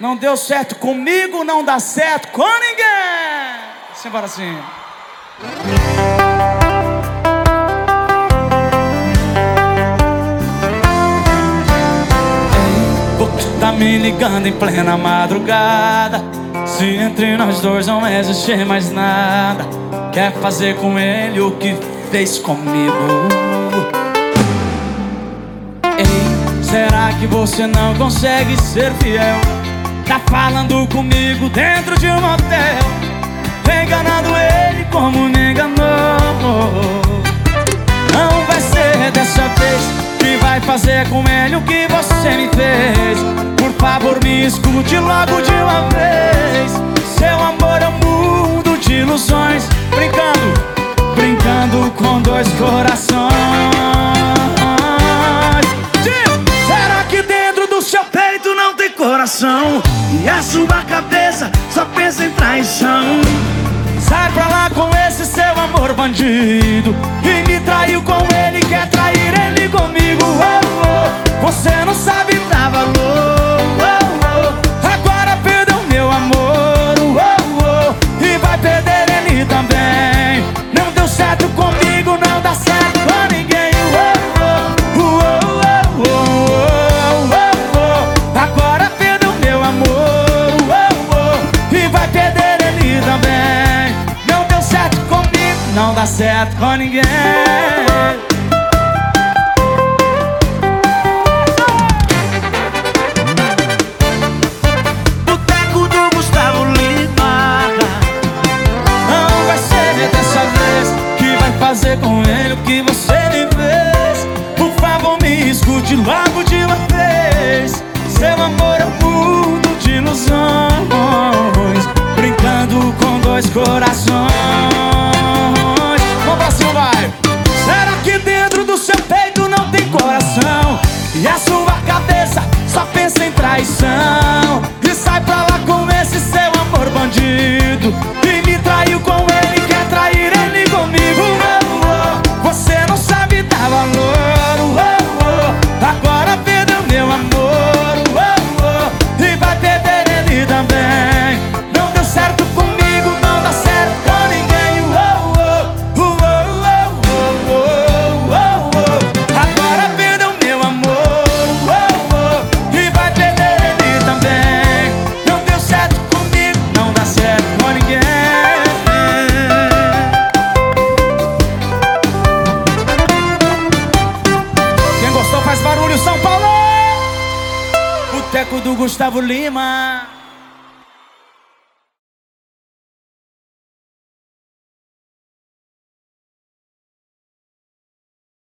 Não deu certo comigo, não dá certo com ninguém. Simbora assim. Tá me ligando em plena madrugada. Se entre nós dois não existe mais nada, quer fazer com ele o que fez comigo. Ei, será que você não consegue ser fiel? Tá falando comigo dentro de um motel Enganando ele como me enganou Não vai ser dessa vez Que vai fazer com ele o que você me fez. Por favor me escute logo de uma vez. Seu amor é um mundo de ilusões Brincando, brincando com dois corações coração? E a sua cabeça só pensa em traição Sai pra lá com esse seu amor bandido E me traiu com ele, quer trair ele comigo não dá certo com ninguém. Boteco do Gustavo Lima. Não vai ser dessa vez. Que vai fazer com ele o que você me fez? Por favor me escute logo de uma vez. Seu amor é um mundo de ilusões. Brincando com dois corações bandido. E me traiu com Boteco do Gustavo Lima